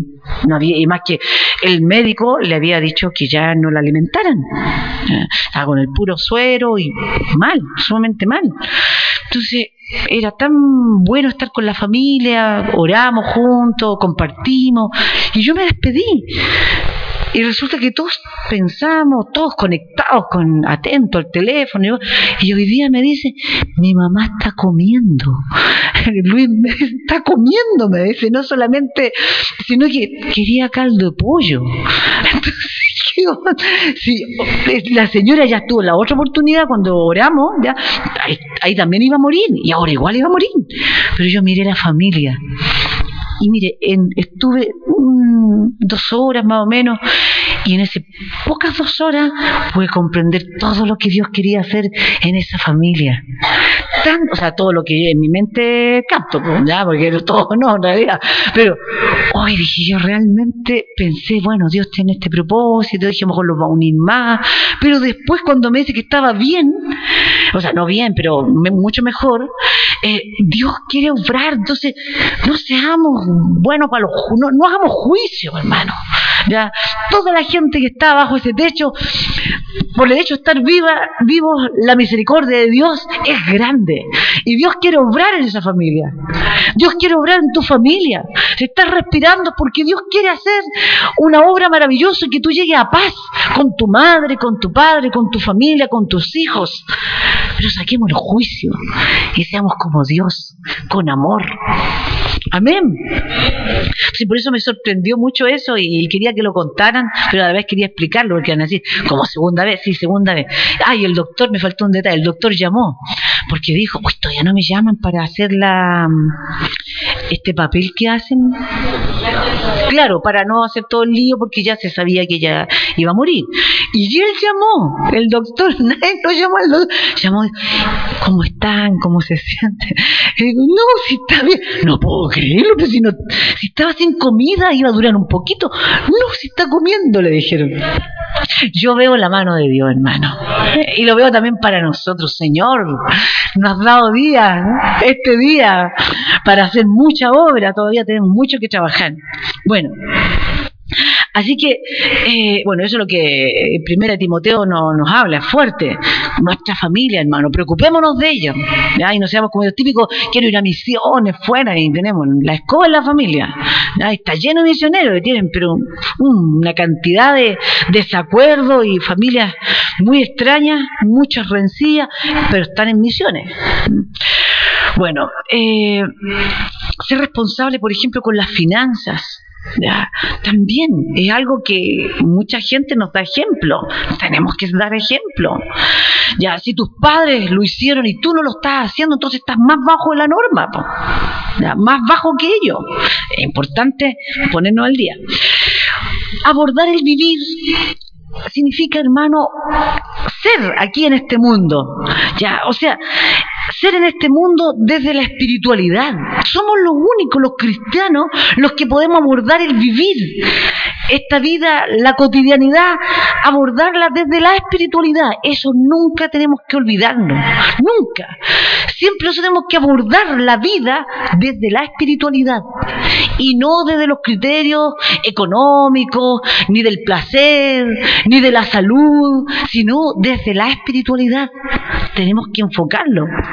no había, y más que el médico le había dicho que ya no la alimentaran, estaba con el puro suero y mal, sumamente mal. Entonces, era tan bueno estar con la familia, oramos juntos, compartimos, y yo me despedí. Y resulta que todos pensamos, todos conectados, con atentos al teléfono. Y hoy día me dice, mi mamá está comiendo. <laughs> Luis está comiendo, me dice, no solamente, sino que quería caldo de pollo. <laughs> <laughs> la señora ya tuvo la otra oportunidad cuando oramos, ahí, también iba a morir, y ahora igual iba a morir. Pero yo miré la familia. Y mire, estuve dos horas más o menos y en esas pocas dos horas pude comprender todo lo que Dios quería hacer en esa familia. Tan, o sea, todo lo que en mi mente capto, pues, ya, porque todo <laughs> no, en realidad. Pero hoy dije, yo realmente pensé, bueno, Dios tiene este propósito, dije, mejor lo va a unir más. Pero después, cuando me dice que estaba bien, o sea, no bien, pero mucho mejor, eh, Dios quiere obrar. Entonces, no seamos buenos para los. No, no hagamos juicio, hermano. Ya, toda la gente que está bajo ese techo, por el hecho de estar viva, vivos, la misericordia de Dios es grande. Y Dios quiere obrar en esa familia. Dios quiere obrar en tu familia. Si estás respirando porque Dios quiere hacer una obra maravillosa y que tú llegues a paz con tu madre, con tu padre, con tu familia, con tus hijos. Pero saquemos el juicio y seamos como Dios, con amor. Amén. Sí, por eso me sorprendió mucho eso y quería que lo contaran, pero a la vez quería explicarlo, porque van a decir, como segunda vez, sí, segunda vez. Ay, el doctor, me faltó un detalle, el doctor llamó, porque dijo, uy, todavía no me llaman para hacer la este papel que hacen. Claro, para no hacer todo el lío, porque ya se sabía que ella iba a morir. Y él llamó, el doctor, <laughs> nadie lo llamó, el doctor, llamó, ¿cómo están? ¿Cómo se sienten? Y digo, no, si está bien, no puedo creerlo, pero si, no, si estaba sin comida iba a durar un poquito. No, si está comiendo, le dijeron. Yo veo la mano de Dios, hermano. Y lo veo también para nosotros, Señor. Nos has dado día, este día, para hacer mucha obra. Todavía tenemos mucho que trabajar. Bueno. Así que, eh, bueno, eso es lo que el primer Timoteo nos habla, fuerte. Nuestra familia, hermano, preocupémonos de ellos. Y no seamos como los típicos, quiero ir a misiones fuera y tenemos la escoba en la familia. Está lleno de misioneros que tienen, pero una cantidad de desacuerdos y familias muy extrañas, muchas rencillas, pero están en misiones. Bueno, eh, ser responsable, por ejemplo, con las finanzas. También es algo que mucha gente nos da ejemplo. Tenemos que dar ejemplo. Ya, si tus padres lo hicieron y tú no lo estás haciendo, entonces estás más bajo de la norma, más bajo que ellos. Es importante ponernos al día. Abordar el vivir significa, hermano, ser aquí en este mundo. Ya, o sea, ser en este mundo desde la espiritualidad. Somos los únicos, los cristianos, los que podemos abordar el vivir esta vida, la cotidianidad, abordarla desde la espiritualidad. Eso nunca tenemos que olvidarnos, nunca. Siempre tenemos que abordar la vida desde la espiritualidad y no desde los criterios económicos, ni del placer, ni de la salud, sino desde la espiritualidad. Tenemos que enfocarlo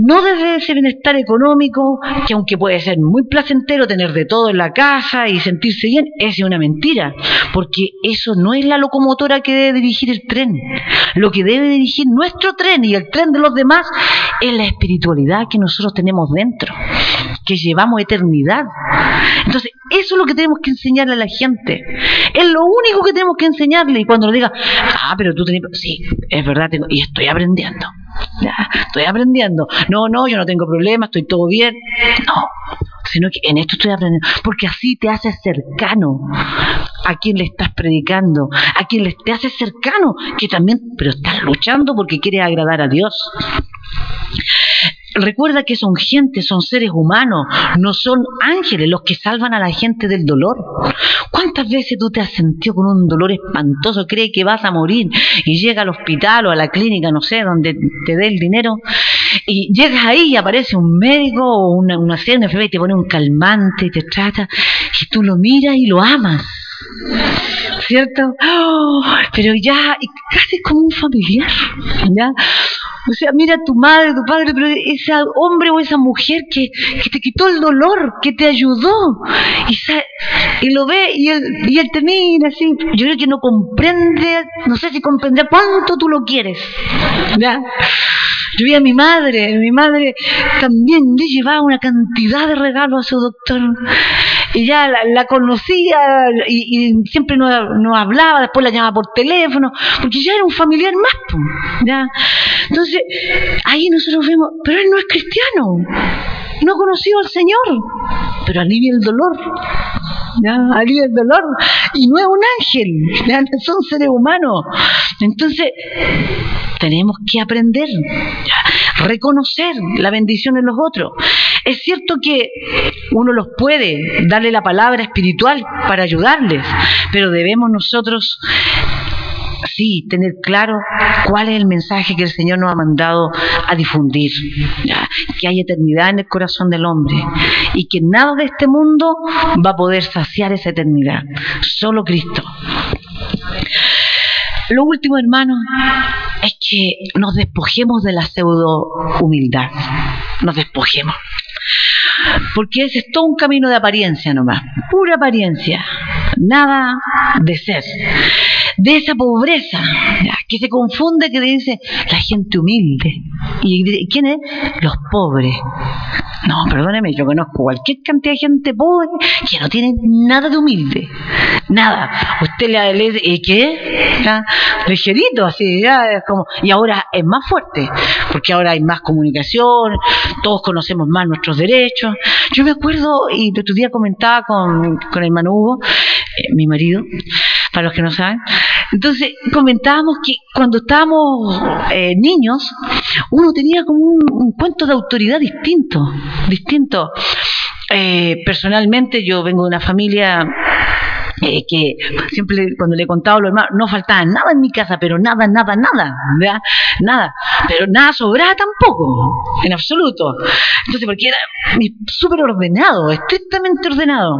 no desde ese bienestar económico, que aunque puede ser muy placentero tener de todo en la casa y sentirse bien, es una mentira, porque eso no es la locomotora que debe dirigir el tren. Lo que debe dirigir nuestro tren y el tren de los demás es la espiritualidad que nosotros tenemos dentro, que llevamos eternidad. Entonces, eso es lo que tenemos que enseñarle a la gente. Es lo único que tenemos que enseñarle. Y cuando le diga, ah, pero tú tenés... Sí, es verdad, tengo... y estoy aprendiendo. Estoy aprendiendo. No, no, yo no tengo problema, estoy todo bien. No, sino que en esto estoy aprendiendo. Porque así te haces cercano a quien le estás predicando, a quien le te haces cercano, que también, pero estás luchando porque quieres agradar a Dios. Recuerda que son gente, son seres humanos, no son ángeles los que salvan a la gente del dolor. ¿Cuántas veces tú te has sentido con un dolor espantoso, crees que vas a morir y llega al hospital o a la clínica, no sé, donde te dé el dinero y llegas ahí y aparece un médico o una, una, una y te pone un calmante y te trata y tú lo miras y lo amas? ¿Cierto? ¡Oh! pero ya, casi como un familiar, ¿ya? O sea, mira tu madre, tu padre, pero ese hombre o esa mujer que, que te quitó el dolor, que te ayudó, y, lo ve y él, y él te mira así. Yo creo que no comprende, no sé si comprende cuánto tú lo quieres. ¿ya? Yo vi a mi madre, mi madre también le llevaba una cantidad de regalos a su doctor. Y ya la, conocía y, siempre nos no hablaba, después la llamaba por teléfono, porque ya era un familiar más. ¿ya? Entonces, ahí nosotros vemos, pero él no es cristiano no ha conocido al Señor, pero alivia el dolor. ¿ya? Alivia el dolor. Y no es un ángel, son seres humanos. Entonces, tenemos que aprender, reconocer la bendición en los otros. Es cierto que uno los puede darle la palabra espiritual para ayudarles, pero debemos nosotros sí, tener claro cuál es el mensaje que el Señor nos ha mandado a difundir, que hay eternidad en el corazón del hombre y que nada de este mundo va a poder saciar esa eternidad, solo Cristo. Lo último, hermano, es que nos despojemos de la pseudo humildad, nos despojemos. Porque ese es todo un camino de apariencia nomás, pura apariencia, nada de ser de esa pobreza, que se confunde que dice la gente humilde. ¿Y quién es? Los pobres. No, perdóneme, yo conozco cualquier cantidad de gente pobre que no tiene nada de humilde. Nada. Usted le dice, ¿y qué? ¿Ya? Ligerito, así, ya es como. Y ahora es más fuerte, porque ahora hay más comunicación, todos conocemos más nuestros derechos. Yo me acuerdo, y el otro día comentaba con, con el Hugo, eh, mi marido, para los que no saben. Entonces comentábamos que cuando estábamos eh, niños, uno tenía como un, cuento de autoridad distinto, distinto. Eh, personalmente yo vengo de una familia eh, que siempre cuando le he contado a los hermanos, no faltaba nada en mi casa, pero nada, nada, nada, ¿verdad? Nada, pero nada sobraba tampoco, en absoluto. Entonces, porque era súper ordenado, estrictamente ordenado.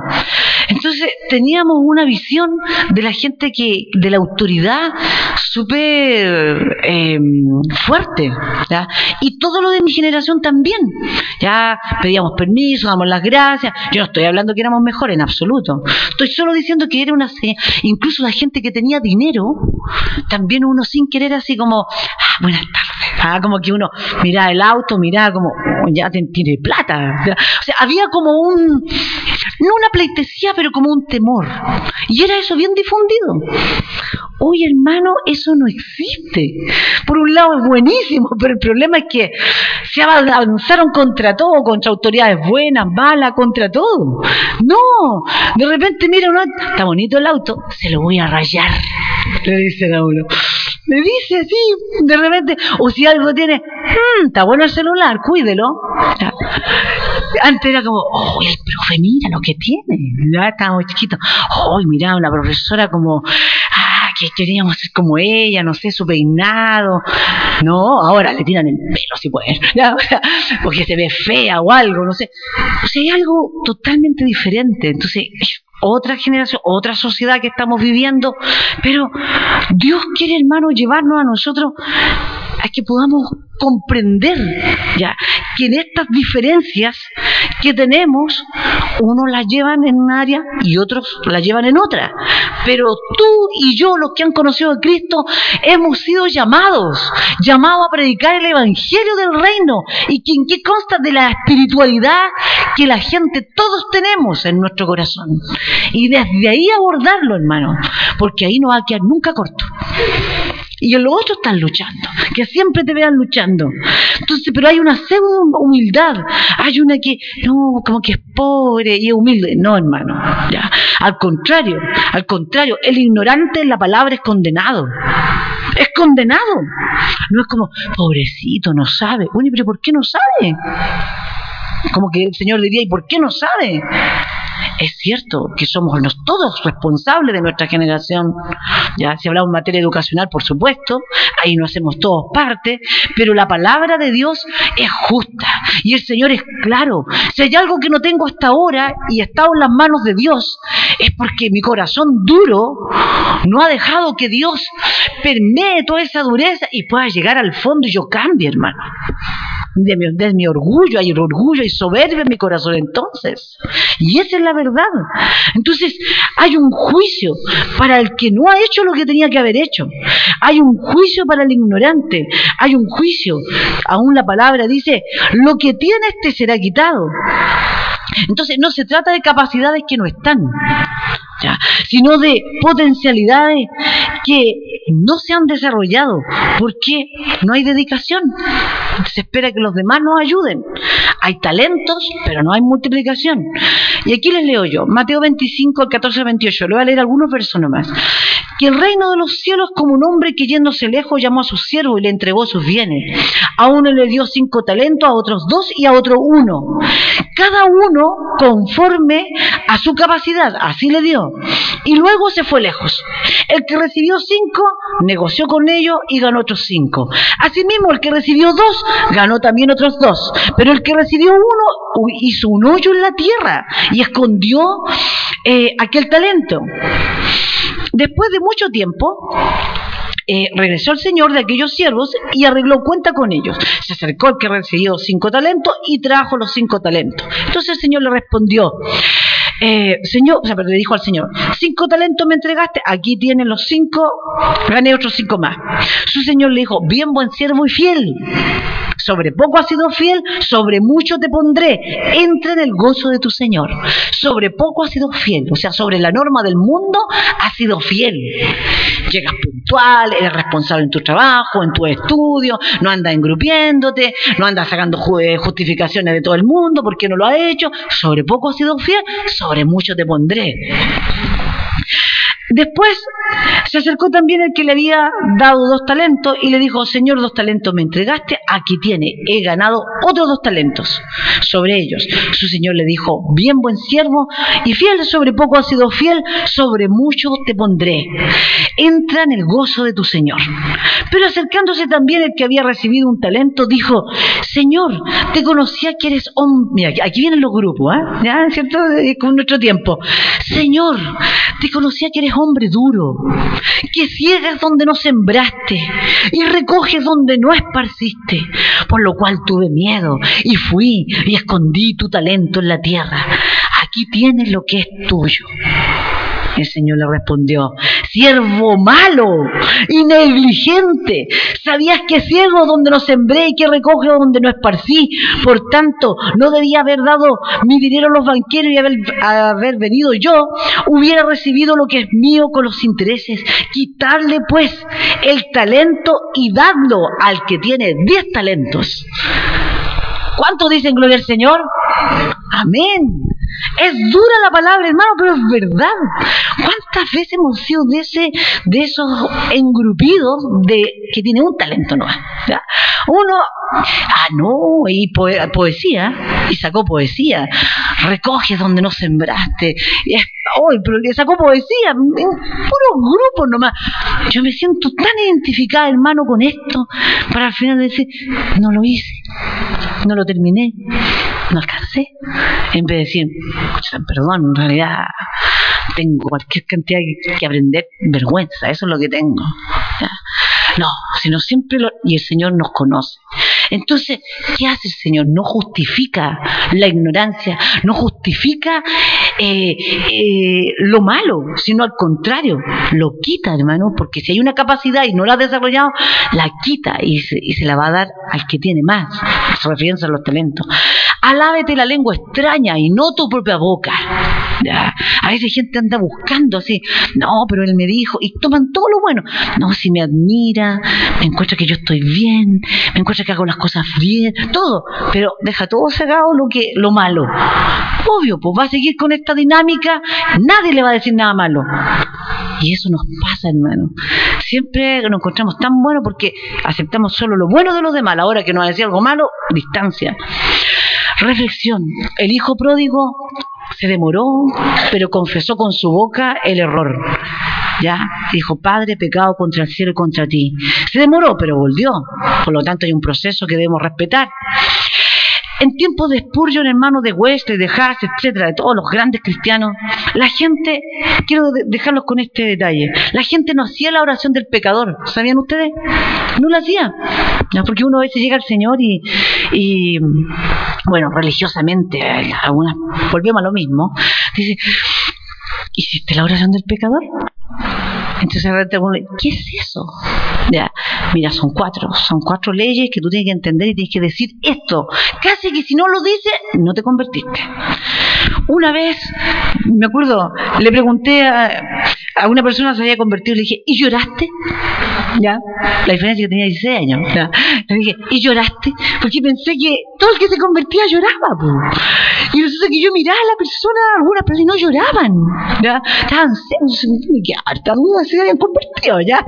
Entonces, teníamos una visión de la gente que, de la autoridad súper eh, fuerte, ¿ya? Y todo lo de mi generación también, ya pedíamos permiso, damos las gracias, yo no estoy hablando que éramos mejores en absoluto, estoy solo diciendo que era una incluso la gente que tenía dinero, también uno sin querer así como, ah, buenas tardes, ah, como que uno miraba el auto, miraba como, oh, ya tiene plata, o sea, había como un, no una pleitesía, pero como un temor, y era eso bien difundido. Hoy, hermano, eso no existe. Por un lado es buenísimo, pero el problema es que se avanzaron contra todo, contra autoridades buenas, malas, contra todo. No, de repente mira uno, está bonito el auto, se lo voy a rayar, le dicen a uno. Le dice así, de repente, o si algo tiene, mmm, está bueno el celular, cuídelo. Antes era como, oh, el profe, mira lo que tiene. Ya estábamos chiquitos. Oh, mira, una profesora como, ah, que queríamos ser como ella, no sé, su peinado. No, ahora le tiran el pelo si pueden, <laughs> porque se ve fea o algo, no sé. O sea, hay algo totalmente diferente. Entonces, otra generación, otra sociedad que estamos viviendo, pero Dios quiere, hermano, llevarnos a nosotros a que podamos comprender ya que en estas diferencias que tenemos, unos las llevan en un área y otros las llevan en otra. Pero tú y yo, los que han conocido a Cristo, hemos sido llamados, llamados a predicar el Evangelio del Reino y que en qué consta de la espiritualidad que la gente, todos tenemos en nuestro corazón. Y desde ahí abordarlo, hermano, porque ahí no va a quedar nunca corto. Y los otros están luchando, que siempre te vean luchando. Entonces, pero hay una pseudo humildad, hay una que, no, como que es pobre y es humilde. No, hermano, ya. Al contrario, al contrario, el ignorante en la palabra es condenado. Es condenado. No es como, pobrecito, no sabe. Uy, pero ¿por qué no sabe? Como que el Señor diría, ¿y por qué no sabe? Es cierto que somos todos responsables de nuestra generación. Ya, si hablamos en materia educacional, por supuesto, ahí nos hacemos todos parte, pero la palabra de Dios es justa y el Señor es claro. Si hay algo que no tengo hasta ahora y estado en las manos de Dios, es porque mi corazón duro no ha dejado que Dios permee toda esa dureza y pueda llegar al fondo y yo cambie, hermano de mi, orgullo, hay orgullo y soberbia en mi corazón entonces. Y esa es la verdad. Entonces, hay un juicio para el que no ha hecho lo que tenía que haber hecho. Hay un juicio para el ignorante. Hay un juicio. Aún la palabra dice, lo que tiene este será quitado. Entonces, no se trata de capacidades que no están sino de potencialidades que no se han desarrollado porque no hay dedicación. Se espera que los demás nos ayuden. Hay talentos, pero no hay multiplicación. Y aquí les leo yo, Mateo 25, al 14 28. Le voy a leer algunos versos nomás. Que el reino de los cielos, como un hombre que yéndose lejos llamó a su siervo y le entregó sus bienes. A uno le dio cinco talentos, a otros dos y a otro uno. Cada uno conforme a su capacidad, así le dio y luego se fue lejos. El que recibió cinco negoció con ellos y ganó otros cinco. Asimismo, el que recibió dos ganó también otros dos. Pero el que recibió uno hizo un hoyo en la tierra y escondió eh, aquel talento. Después de mucho tiempo, eh, regresó el señor de aquellos siervos y arregló cuenta con ellos. Se acercó el que recibió cinco talentos y trajo los cinco talentos. Entonces el señor le respondió, eh, señor, o le dijo al señor, cinco talentos me entregaste, aquí tienen los cinco, gané otros cinco más. Su señor le dijo, bien buen siervo y fiel. Sobre poco has sido fiel, sobre mucho te pondré. Entra en el gozo de tu Señor. Sobre poco has sido fiel, o sea, sobre la norma del mundo has sido fiel. Llegas eres responsable en tu trabajo, en tu estudio, no andas engrupiéndote, no andas sacando justificaciones de todo el mundo porque no lo ha hecho. Sobre poco has sido fiel, sobre mucho te pondré. Después se acercó también el que le había dado dos talentos y le dijo, Señor, dos talentos me entregaste, aquí tiene, he ganado otros dos talentos sobre ellos. Su Señor le dijo, bien buen siervo y fiel, sobre poco has sido fiel, sobre mucho te pondré. Entra en el gozo de tu Señor. Pero acercándose también el que había recibido un talento, dijo, Señor, te conocía que eres hombre. Mira, aquí vienen los grupos, ¿eh? ¿ya? ¿Cierto? Con nuestro tiempo. Señor, te conocía que eres hombre duro, que ciegas donde no sembraste y recoges donde no esparciste, por lo cual tuve miedo y fui y escondí tu talento en la tierra. Aquí tienes lo que es tuyo. El Señor le respondió, siervo malo y negligente, sabías que ciego donde no sembré y que recoge donde no esparcí, por tanto no debía haber dado mi dinero a los banqueros y haber, venido yo, hubiera recibido lo que es mío con los intereses, quitarle pues el talento y dadlo al que tiene diez talentos. ¿Cuánto dicen gloria al Señor? Amén. Es dura la palabra, hermano, pero es verdad. ¿Cuántas veces hemos sido de ese, de esos engrupidos de que tiene un talento no? Uno, ah no, y poesía, y sacó poesía. Recoge donde no sembraste. Y pero le sacó poesía, en puros grupos nomás. Yo me siento tan identificada, hermano, con esto, para al final decir, no lo hice, no lo terminé, no alcancé. En vez de decir, perdón, en realidad tengo cualquier cantidad que aprender, vergüenza, eso es lo que tengo. No, sino siempre lo... Y el Señor nos conoce. Entonces, ¿qué hace el Señor? No justifica la ignorancia, no justifica eh, eh, lo malo, sino al contrario, lo quita, hermano, porque si hay una capacidad y no la ha desarrollado, la quita y se, la va a dar al que tiene más, se refiere a los talentos. Alábete la lengua extraña y no tu propia boca. A veces gente anda buscando así, no, pero él me dijo, y toman todo lo bueno. No, si me admira, me encuentra que yo estoy bien, me encuentra que hago las cosas bien, todo, pero deja todo cegado lo que lo malo. Obvio, pues va a seguir con esta dinámica, nadie le va a decir nada malo. Y eso nos pasa, hermano. Siempre nos encontramos tan buenos porque aceptamos solo lo bueno de los demás. Ahora que nos va a decir algo malo, distancia. Reflexión. El hijo pródigo se demoró, pero confesó con su boca el error. ¿Ya? Dijo, Padre, pecado contra el cielo y contra ti. Se demoró, pero volvió. Por lo tanto, hay un proceso que debemos respetar. En tiempos de Spurgeon, hermano de Wesley, de Haas, etcétera, de todos los grandes cristianos, la gente, quiero dejarlos con este detalle, la gente no hacía la oración del pecador, ¿sabían ustedes? No la hacía, porque uno a veces llega al Señor y, y bueno, religiosamente, algunas, volvemos a lo mismo, dice, ¿hiciste la oración del pecador? Entonces, ¿qué es eso? Ya, mira, son cuatro, son cuatro leyes que tú tienes que entender y tienes que decir esto. Casi que si no lo dices, no te convertiste. Una vez, me acuerdo, le pregunté a, a una persona que se había convertido y le dije, ¿y lloraste? ¿Ya? La diferencia es que tenía 16 años. Le dije, ¿y lloraste? Porque pensé que todo el que se convertía lloraba. Y resulta que yo miraba a la persona, algunas personas no lloraban. ¿ya? Estaban que harta se habían convertido. ¿ya?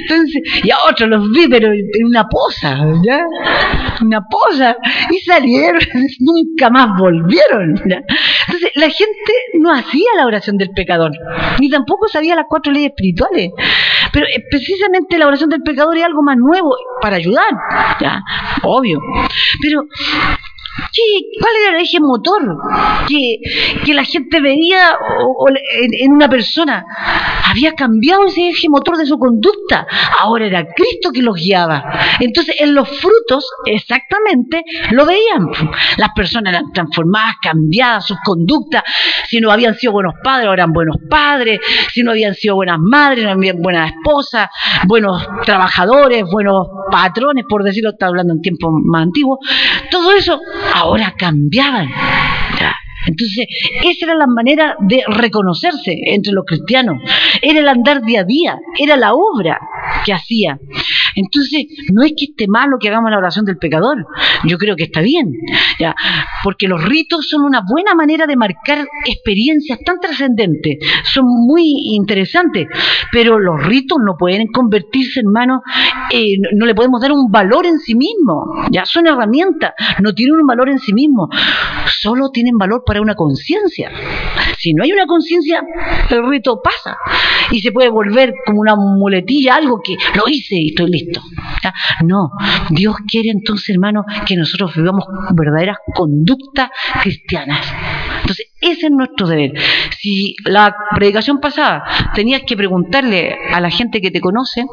Entonces, y a otros los vi, pero en una posa. ¿ya? Una posa. Y salieron, <laughs> nunca más volvieron. Entonces, la gente no hacía la oración del pecador, ni tampoco sabía las cuatro leyes espirituales. Pero eh, precisamente la oración del pecador es algo más nuevo para ayudar, ya, obvio. Pero Sí, ¿cuál era el eje motor que, que la gente veía en, una persona? Había cambiado ese eje motor de su conducta. Ahora era Cristo que los guiaba. Entonces, en los frutos, exactamente, lo veían. Las personas eran transformadas, cambiadas, sus conductas. Si no habían sido buenos padres, ahora eran buenos padres. Si no habían sido buenas madres, no habían buenas esposas, buenos trabajadores, buenos patrones, por decirlo, está hablando en tiempos más antiguos. Todo eso ahora cambiaban. Entonces, esa era la manera de reconocerse entre los cristianos. Era el andar día a día, era la obra que hacía. Entonces, no es que esté malo que hagamos la oración del pecador, yo creo que está bien, ¿ya? porque los ritos son una buena manera de marcar experiencias tan trascendentes, son muy interesantes, pero los ritos no pueden convertirse, hermano, eh, no le podemos dar un valor en sí mismo, ya son herramientas, no tienen un valor en sí mismo, solo tienen valor para una conciencia. Si no hay una conciencia, el rito pasa y se puede volver como una muletilla, algo que lo hice y estoy listo. No, Dios quiere entonces, hermano, que nosotros vivamos verdaderas conductas cristianas. Entonces, ese es nuestro deber. Si la predicación pasada tenías que preguntarle a la gente que te conoce,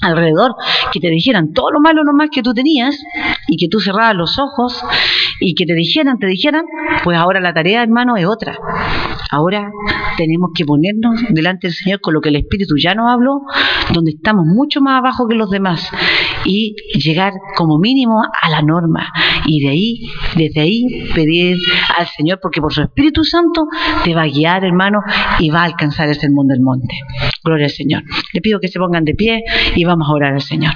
alrededor que te dijeran todo lo malo nomás que tú tenías y que tú cerrabas los ojos y que te dijeran, te dijeran, pues ahora la tarea, hermano, es otra. Ahora tenemos que ponernos delante del Señor con lo que el Espíritu ya nos habló, donde estamos mucho más abajo que los demás y llegar como mínimo a la norma y de ahí, desde ahí pedir al Señor porque por su Espíritu Santo te va a guiar, hermano, y va a alcanzar ese mundo del monte. Gloria al Señor. Le pido que se pongan de pie y vamos a orar al Señor.